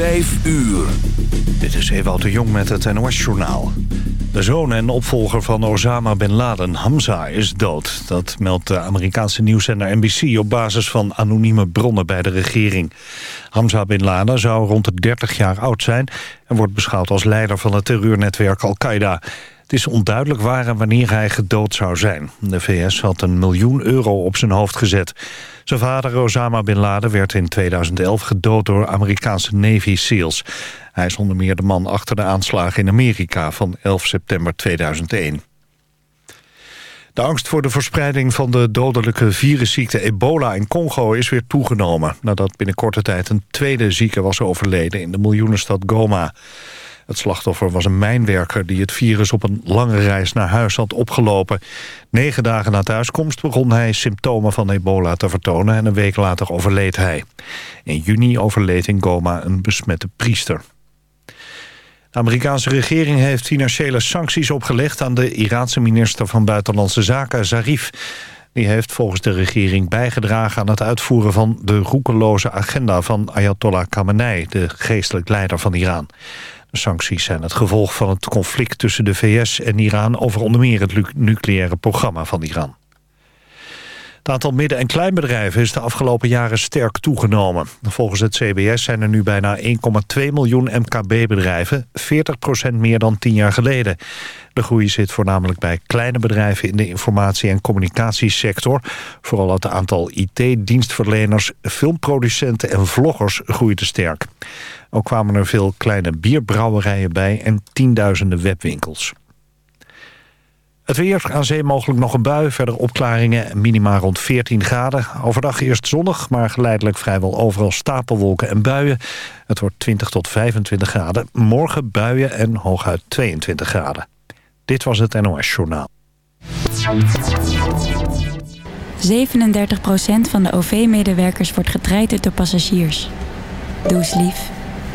Vijf uur. Dit is Ewout de Jong met het NOS-journaal. De zoon en opvolger van Osama Bin Laden, Hamza, is dood. Dat meldt de Amerikaanse nieuwszender NBC op basis van anonieme bronnen bij de regering. Hamza Bin Laden zou rond de 30 jaar oud zijn... en wordt beschouwd als leider van het terreurnetwerk Al-Qaeda. Het is onduidelijk waar en wanneer hij gedood zou zijn. De VS had een miljoen euro op zijn hoofd gezet. Zijn vader Osama Bin Laden werd in 2011 gedood door Amerikaanse Navy SEALs. Hij is onder meer de man achter de aanslagen in Amerika van 11 september 2001. De angst voor de verspreiding van de dodelijke virusziekte ebola in Congo is weer toegenomen... nadat binnen korte tijd een tweede zieke was overleden in de miljoenenstad Goma. Het slachtoffer was een mijnwerker die het virus op een lange reis naar huis had opgelopen. Negen dagen na thuiskomst begon hij symptomen van ebola te vertonen... en een week later overleed hij. In juni overleed in Goma een besmette priester. De Amerikaanse regering heeft financiële sancties opgelegd... aan de Iraanse minister van Buitenlandse Zaken, Zarif. Die heeft volgens de regering bijgedragen aan het uitvoeren van de roekeloze agenda van Ayatollah Khamenei, de geestelijk leider van Iran. Sancties zijn het gevolg van het conflict tussen de VS en Iran... over onder meer het nucleaire programma van Iran. Het aantal midden- en kleinbedrijven is de afgelopen jaren sterk toegenomen. Volgens het CBS zijn er nu bijna 1,2 miljoen MKB-bedrijven, 40% meer dan 10 jaar geleden. De groei zit voornamelijk bij kleine bedrijven in de informatie- en communicatiesector. Vooral het aantal IT-dienstverleners, filmproducenten en vloggers groeide sterk. Ook kwamen er veel kleine bierbrouwerijen bij en tienduizenden webwinkels. Het weer, aan zee mogelijk nog een bui, verder opklaringen, minima rond 14 graden. Overdag eerst zonnig, maar geleidelijk vrijwel overal stapelwolken en buien. Het wordt 20 tot 25 graden. Morgen buien en hooguit 22 graden. Dit was het NOS Journaal. 37% van de OV-medewerkers wordt getraind door passagiers. Doe lief.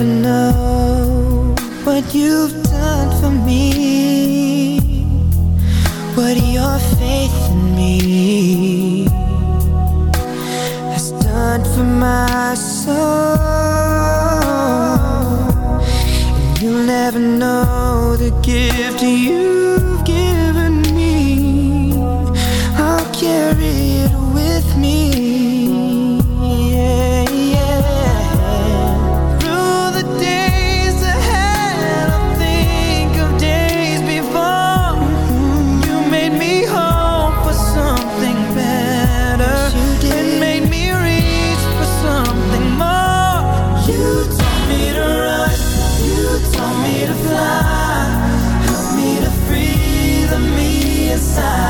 Never know what you've done for me. What your faith in me has done for my soul. You'll never know the gift you've inside.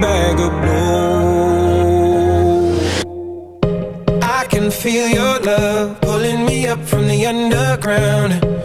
Bag of. I can feel your love pulling me up from the underground.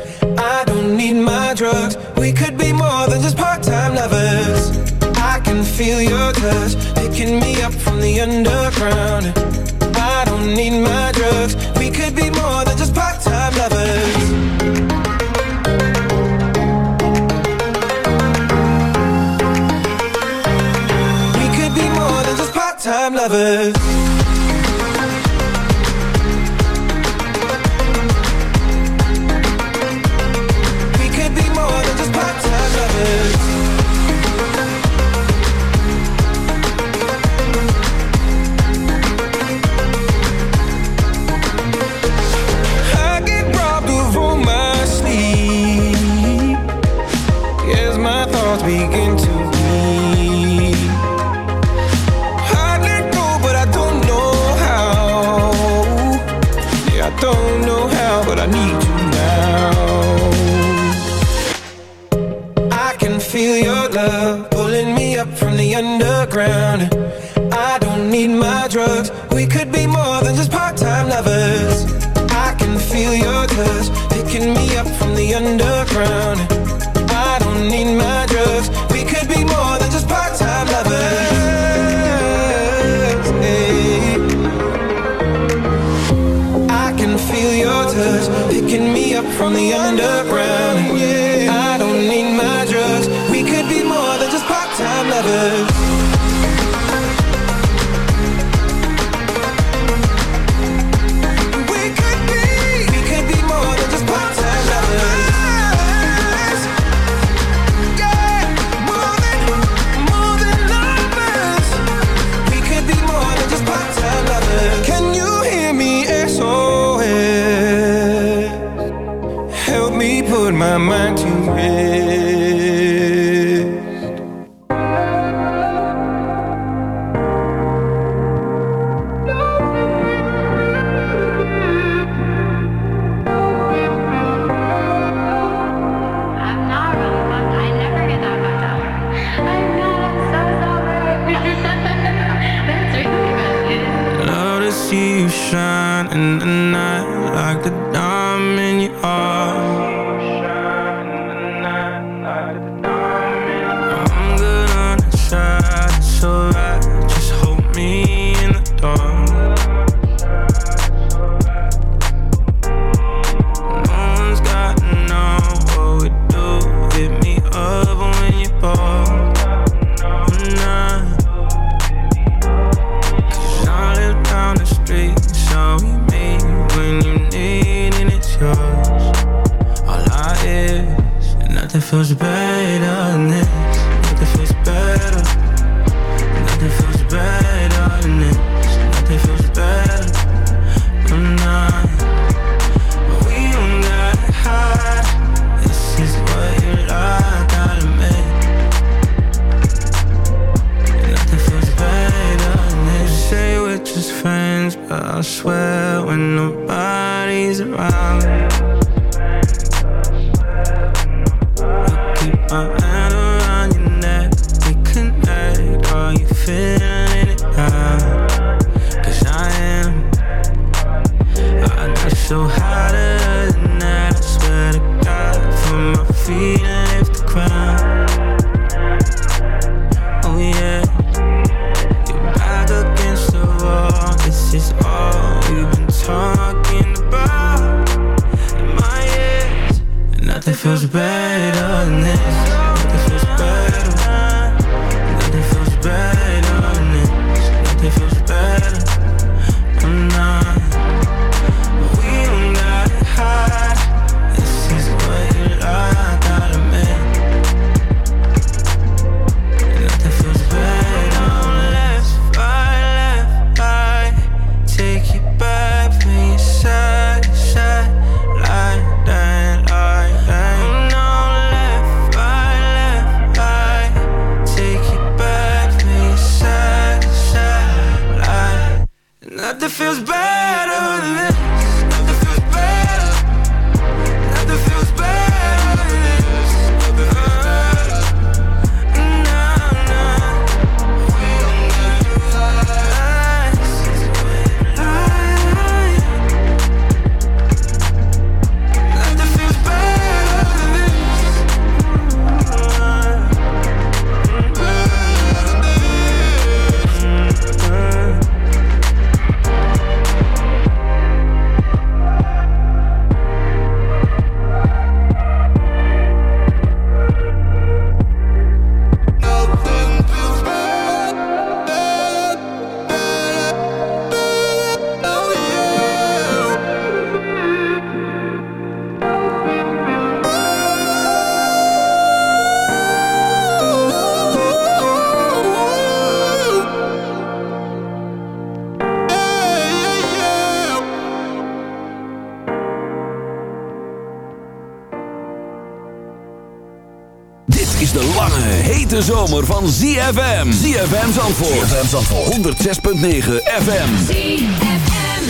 hete zomer van ZFM. ZFM Zandvoort. ZFM Zandvoort. 106.9 FM. ZFM.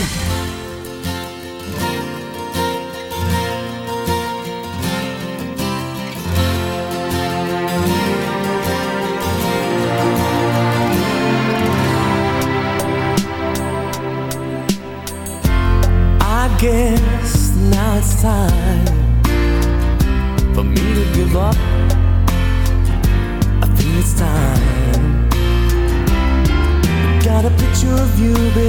I guess now it's time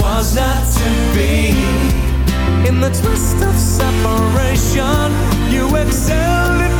was not to be. In the twist of separation, you excelled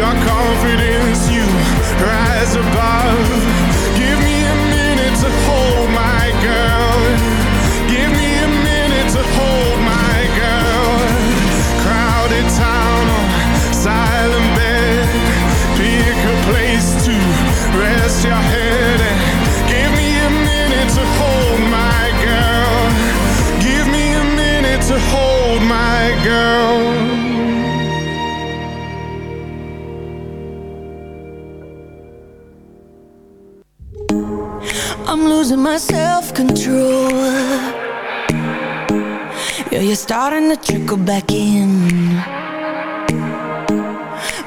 Got confidence. My self-control Yeah, you're starting to trickle back in.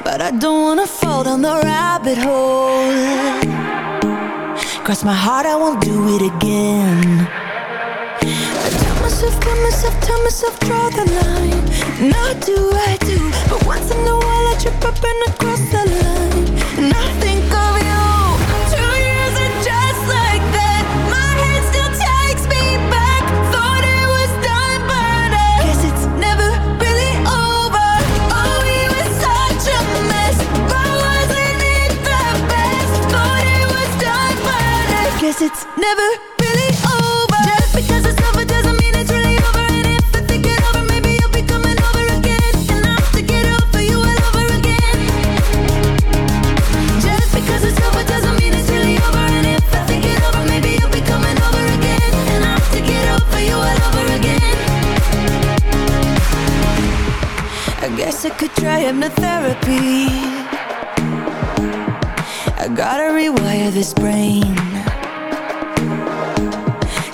But I don't wanna fall down the rabbit hole. Cross my heart, I won't do it again. I tell myself, tell myself, tell myself, draw the line. Now do I do But once in a while I trip up and I cross the line Guess it's never really over. Just because it's over doesn't mean it's really over. And if I think it over maybe you'll be coming over again. And I'll have to get over you all over again. Just because it's over doesn't mean it's really over. And if I think it over maybe you'll be coming over again. And I'll have to get over you all over again. I guess I could try hypnotherapy. I gotta rewire this brain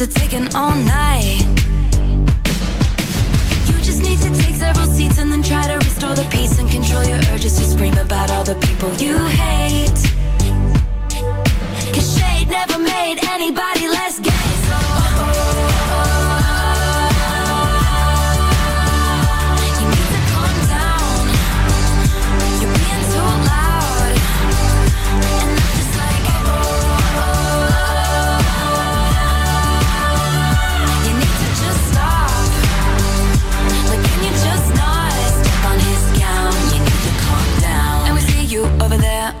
to take an all night. You just need to take several seats and then try to restore the peace and control your urges to scream about all the people you hate. Cause shade never made anybody less gay.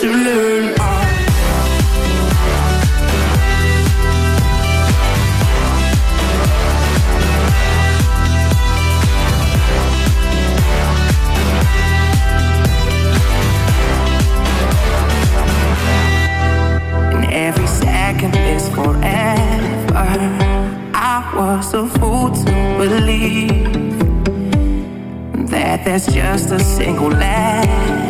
to learn ah. was a fool to believe that there's just a single laugh